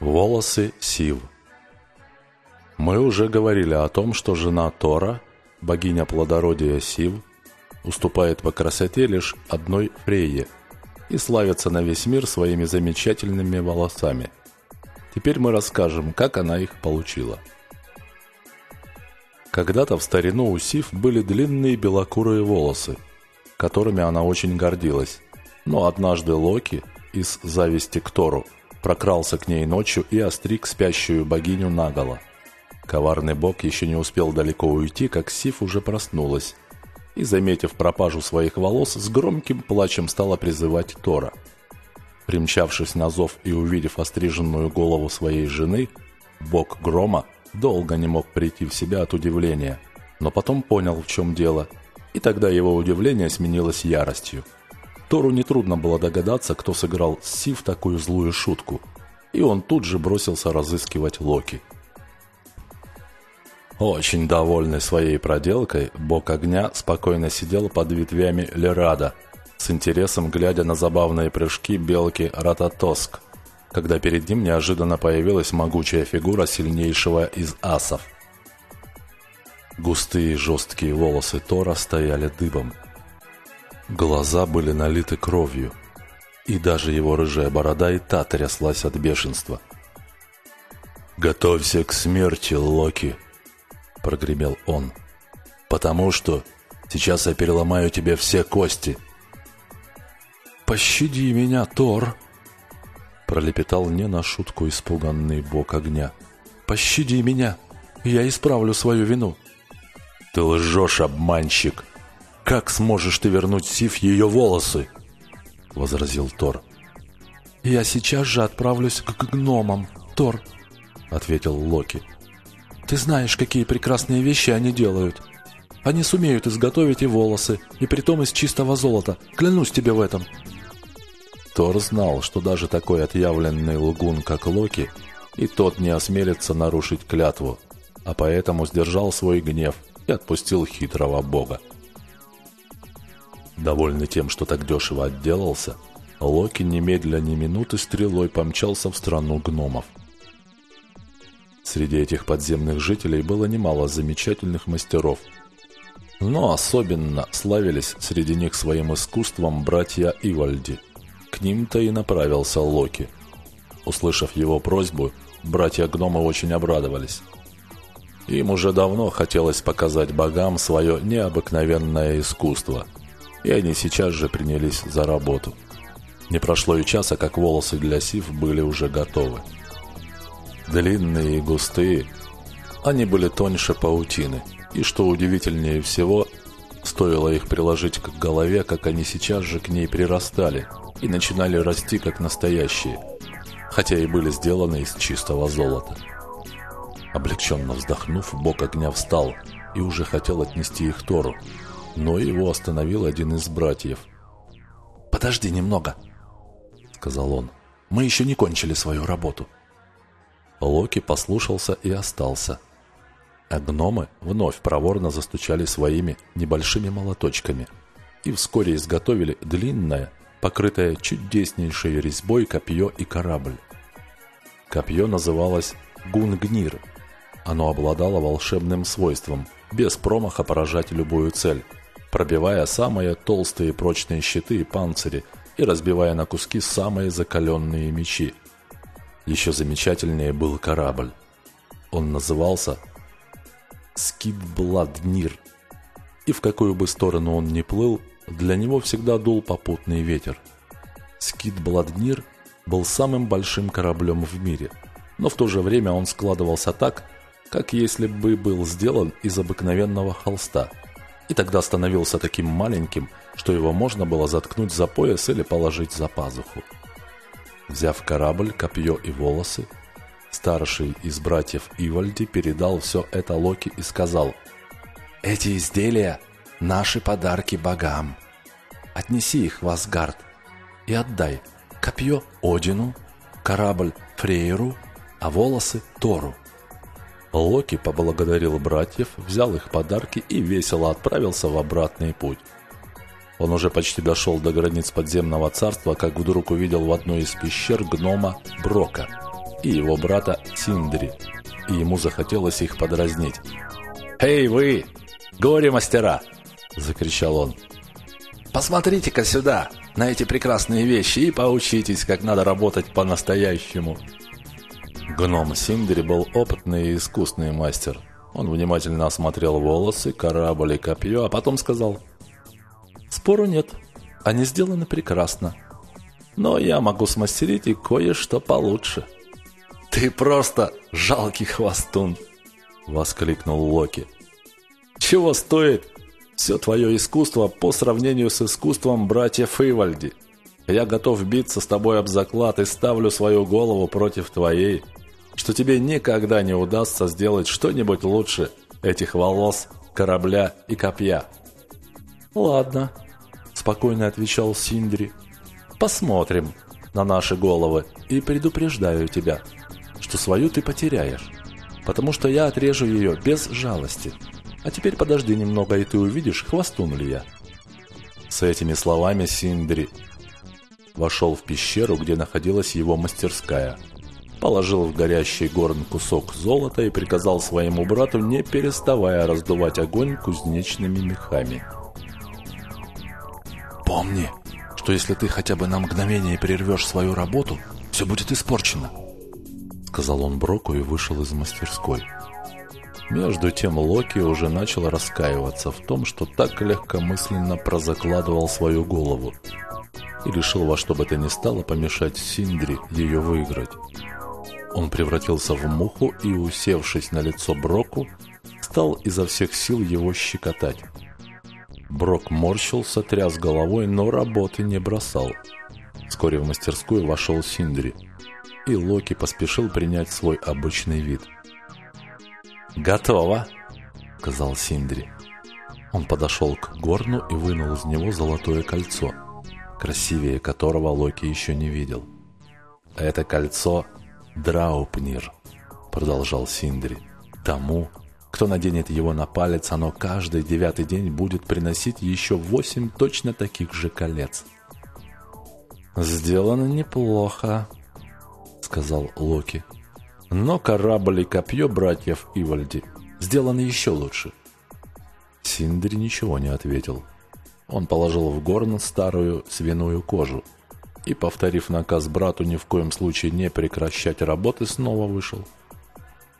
Волосы Сив Мы уже говорили о том, что жена Тора, богиня плодородия Сив, уступает по красоте лишь одной Фрейе и славится на весь мир своими замечательными волосами. Теперь мы расскажем, как она их получила. Когда-то в старину у Сив были длинные белокурые волосы, которыми она очень гордилась. Но однажды Локи из зависти к Тору – прокрался к ней ночью и остриг спящую богиню наголо. Коварный бог еще не успел далеко уйти, как Сиф уже проснулась и, заметив пропажу своих волос, с громким плачем стала призывать Тора. Примчавшись на зов и увидев остриженную голову своей жены, бог грома долго не мог прийти в себя от удивления, но потом понял, в чем дело, и тогда его удивление сменилось яростью – Тору нетрудно было догадаться, кто сыграл Сив такую злую шутку, и он тут же бросился разыскивать Локи. Очень довольный своей проделкой, бог огня спокойно сидел под ветвями Лерада, с интересом глядя на забавные прыжки белки Рататоск, когда перед ним неожиданно появилась могучая фигура сильнейшего из асов. Густые жесткие волосы Тора стояли дыбом – Глаза были налиты кровью, и даже его рыжая борода и та тряслась от бешенства. «Готовься к смерти, Локи!» – прогремел он. «Потому что сейчас я переломаю тебе все кости!» «Пощади меня, Тор!» – пролепетал не на шутку испуганный бог огня. «Пощади меня! Я исправлю свою вину!» «Ты лжешь, обманщик!» «Как сможешь ты вернуть Сив ее волосы?» — возразил Тор. «Я сейчас же отправлюсь к гномам, Тор», — ответил Локи. «Ты знаешь, какие прекрасные вещи они делают. Они сумеют изготовить и волосы, и притом из чистого золота. Клянусь тебе в этом». Тор знал, что даже такой отъявленный лгун, как Локи, и тот не осмелится нарушить клятву, а поэтому сдержал свой гнев и отпустил хитрого бога. Довольный тем, что так дешево отделался, Локи немедля ни минуты стрелой помчался в страну гномов. Среди этих подземных жителей было немало замечательных мастеров. Но особенно славились среди них своим искусством братья Ивальди. К ним-то и направился Локи. Услышав его просьбу, братья-гномы очень обрадовались. Им уже давно хотелось показать богам свое необыкновенное искусство – и они сейчас же принялись за работу. Не прошло и часа, как волосы для Сив были уже готовы. Длинные и густые, они были тоньше паутины, и что удивительнее всего, стоило их приложить к голове, как они сейчас же к ней прирастали и начинали расти как настоящие, хотя и были сделаны из чистого золота. Облегченно вздохнув, бог огня встал и уже хотел отнести их Тору, но его остановил один из братьев. «Подожди немного», — сказал он. «Мы еще не кончили свою работу». Локи послушался и остался. А гномы вновь проворно застучали своими небольшими молоточками и вскоре изготовили длинное, покрытое чудеснейшей резьбой копье и корабль. Копье называлось Гунгнир. Оно обладало волшебным свойством без промаха поражать любую цель пробивая самые толстые прочные щиты и панцири и разбивая на куски самые закаленные мечи. Еще замечательнее был корабль. Он назывался Скидбладнир. И в какую бы сторону он ни плыл, для него всегда дул попутный ветер. Скидбладнир был самым большим кораблем в мире, но в то же время он складывался так, как если бы был сделан из обыкновенного холста – и тогда становился таким маленьким, что его можно было заткнуть за пояс или положить за пазуху. Взяв корабль, копье и волосы, старший из братьев Ивальди передал все это Локи и сказал «Эти изделия – наши подарки богам. Отнеси их в Асгард и отдай копье Одину, корабль Фрейру, а волосы Тору». Локи поблагодарил братьев, взял их подарки и весело отправился в обратный путь. Он уже почти дошел до границ подземного царства, как вдруг увидел в одной из пещер гнома Брока. и его брата Синдри, и ему захотелось их подразнить. «Эй, вы! Горе-мастера!» – закричал он. «Посмотрите-ка сюда, на эти прекрасные вещи, и поучитесь, как надо работать по-настоящему!» Гном Синдри был опытный и искусный мастер. Он внимательно осмотрел волосы, корабль и копье, а потом сказал «Спору нет, они сделаны прекрасно, но я могу смастерить и кое-что получше». «Ты просто жалкий хвостун!» — воскликнул Локи. «Чего стоит все твое искусство по сравнению с искусством братьев Ивальди? Я готов биться с тобой об заклад и ставлю свою голову против твоей, что тебе никогда не удастся сделать что-нибудь лучше этих волос, корабля и копья». «Ладно», — спокойно отвечал Синдри. «Посмотрим на наши головы и предупреждаю тебя» что свою ты потеряешь, потому что я отрежу ее без жалости. А теперь подожди немного, и ты увидишь, хвостун ли я». С этими словами Синдри вошел в пещеру, где находилась его мастерская, положил в горящий горн кусок золота и приказал своему брату, не переставая раздувать огонь кузнечными мехами. «Помни, что если ты хотя бы на мгновение прервешь свою работу, все будет испорчено», сказал он Броку и вышел из мастерской. Между тем Локи уже начал раскаиваться в том, что так легкомысленно прозакладывал свою голову и решил во что бы то ни стало помешать Синдри ее выиграть. Он превратился в муху и, усевшись на лицо Броку, стал изо всех сил его щекотать. Брок морщился, тряс головой, но работы не бросал. Вскоре в мастерскую вошел Синдри – и Локи поспешил принять свой обычный вид. «Готово!» — сказал Синдри. Он подошел к горну и вынул из него золотое кольцо, красивее которого Локи еще не видел. «Это кольцо Драупнир», — продолжал Синдри. «Тому, кто наденет его на палец, оно каждый девятый день будет приносить еще восемь точно таких же колец». «Сделано неплохо», сказал Локи. Но корабль и копье братьев Ивальди сделаны еще лучше. Синдри ничего не ответил. Он положил в горн старую свиную кожу и, повторив наказ брату ни в коем случае не прекращать работы, снова вышел.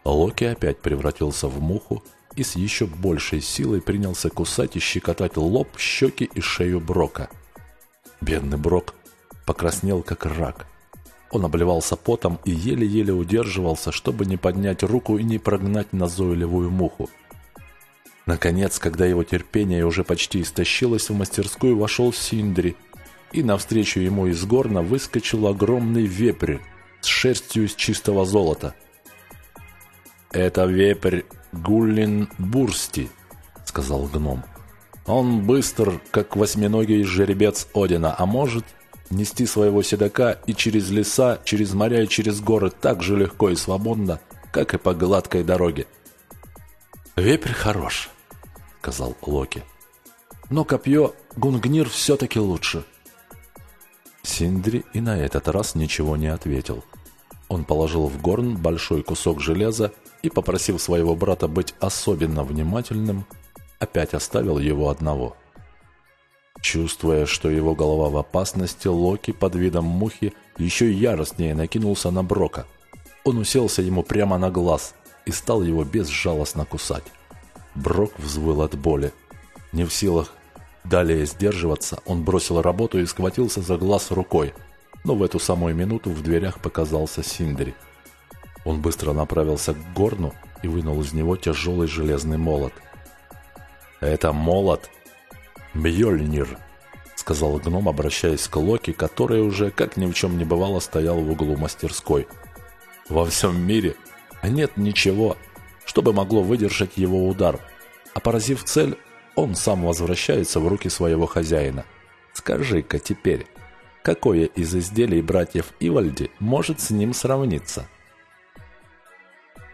Локи опять превратился в муху и с еще большей силой принялся кусать и щекотать лоб, щеки и шею Брока. Бедный Брок покраснел, как рак – он обливался потом и еле-еле удерживался, чтобы не поднять руку и не прогнать назойливую муху. Наконец, когда его терпение уже почти истощилось, в мастерскую вошел Синдри, и навстречу ему из горна выскочил огромный вепрь с шерстью из чистого золота. «Это вепрь Гуллин Бурсти», — сказал гном. «Он быстр, как восьминогий жеребец Одина, а может нести своего седока и через леса, через моря и через горы так же легко и свободно, как и по гладкой дороге. «Вепрь хорош», — сказал Локи. «Но копье Гунгнир все-таки лучше». Синдри и на этот раз ничего не ответил. Он положил в горн большой кусок железа и, попросив своего брата быть особенно внимательным, опять оставил его одного — Чувствуя, что его голова в опасности, Локи под видом мухи еще яростнее накинулся на Брока. Он уселся ему прямо на глаз и стал его безжалостно кусать. Брок взвыл от боли. Не в силах далее сдерживаться, он бросил работу и схватился за глаз рукой. Но в эту самую минуту в дверях показался Синдри. Он быстро направился к горну и вынул из него тяжелый железный молот. «Это молот «Мьёльнир», — сказал гном, обращаясь к Локи, который уже, как ни в чем не бывало, стоял в углу мастерской. «Во всем мире нет ничего, что бы могло выдержать его удар, а поразив цель, он сам возвращается в руки своего хозяина. Скажи-ка теперь, какое из изделий братьев Ивальди может с ним сравниться?»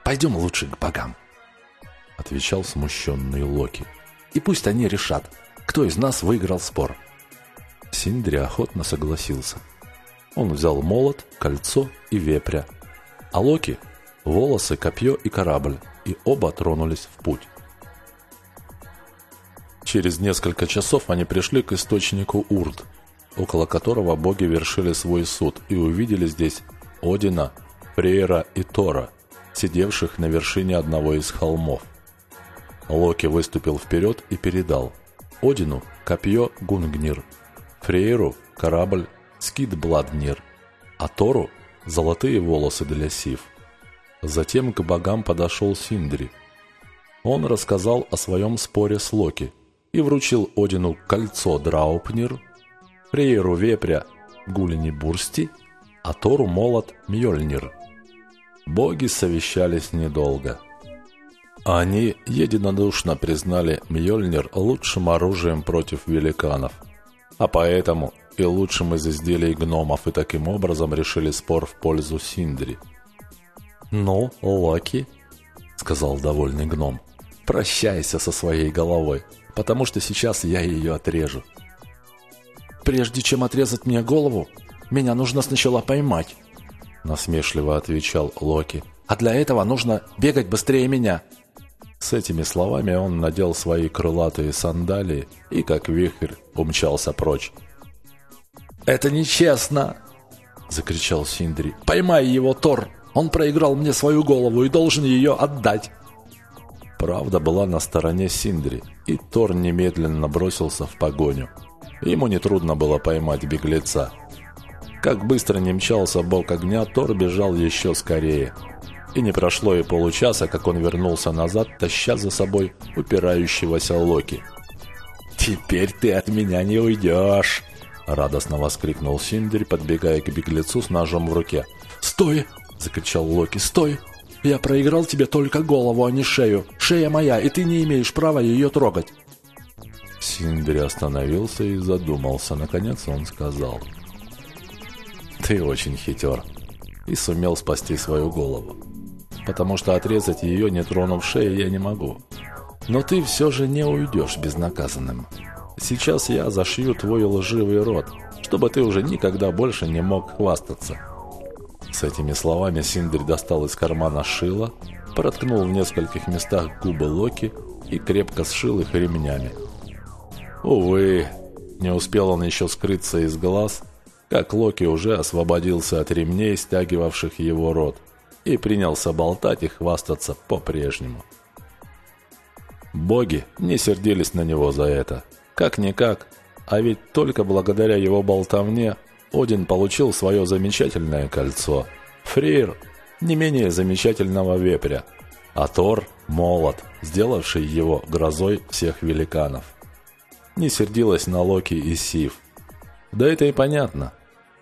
«Пойдем лучше к богам», — отвечал смущенный Локи. «И пусть они решат, кто из нас выиграл спор. Синдри охотно согласился. Он взял молот, кольцо и вепря а Локи – волосы, копье и корабль, и оба тронулись в путь. Через несколько часов они пришли к источнику Урд, около которого боги вершили свой суд, и увидели здесь Одина, Фрейра и Тора, сидевших на вершине одного из холмов. Локи выступил вперед и передал Одину копье Гунгнир, Фрейру корабль Скидбладнир, а Тору золотые волосы для Сив. Затем к богам подошел Синдри. Он рассказал о своем споре с Локи и вручил Одину кольцо Драупнир, Фрейру вепря Гулини Бурсти, а Тору молот Мьёльнир. Боги совещались недолго. Они единодушно признали Мьёльнир лучшим оружием против великанов, а поэтому и лучшим из изделий гномов, и таким образом решили спор в пользу Синдри. «Ну, Локи», — сказал довольный гном, — «прощайся со своей головой, потому что сейчас я ее отрежу». «Прежде чем отрезать мне голову, меня нужно сначала поймать», — насмешливо отвечал Локи. «А для этого нужно бегать быстрее меня». С этими словами он надел свои крылатые сандалии и, как вихрь, умчался прочь. «Это нечестно!» — закричал Синдри. «Поймай его, Тор! Он проиграл мне свою голову и должен ее отдать!» Правда была на стороне Синдри, и Тор немедленно бросился в погоню. Ему нетрудно было поймать беглеца. Как быстро не мчался бог огня, Тор бежал еще скорее. И не прошло и получаса, как он вернулся назад, таща за собой упирающегося Локи. «Теперь ты от меня не уйдешь!» Радостно воскликнул Синдри, подбегая к беглецу с ножом в руке. «Стой!» – закричал Локи. «Стой! Я проиграл тебе только голову, а не шею. Шея моя, и ты не имеешь права ее трогать!» Синдри остановился и задумался. Наконец он сказал. «Ты очень хитер и сумел спасти свою голову, потому что отрезать ее, не тронув шею, я не могу. Но ты все же не уйдешь безнаказанным. Сейчас я зашью твой лживый рот, чтобы ты уже никогда больше не мог хвастаться». С этими словами Синдри достал из кармана шило, проткнул в нескольких местах губы Локи и крепко сшил их ремнями. Увы, не успел он еще скрыться из глаз, как Локи уже освободился от ремней, стягивавших его рот, и принялся болтать и хвастаться по-прежнему. Боги не сердились на него за это – как-никак, а ведь только благодаря его болтовне Один получил свое замечательное кольцо. Фрейр – не менее замечательного вепря, а Тор – молот, сделавший его грозой всех великанов. Не сердилась на Локи и Сив. Да это и понятно.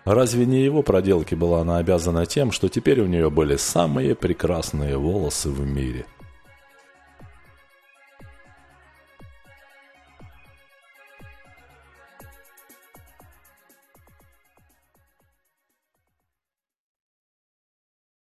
Разве не его проделки была она обязана тем, что теперь у нее были самые прекрасные волосы в мире –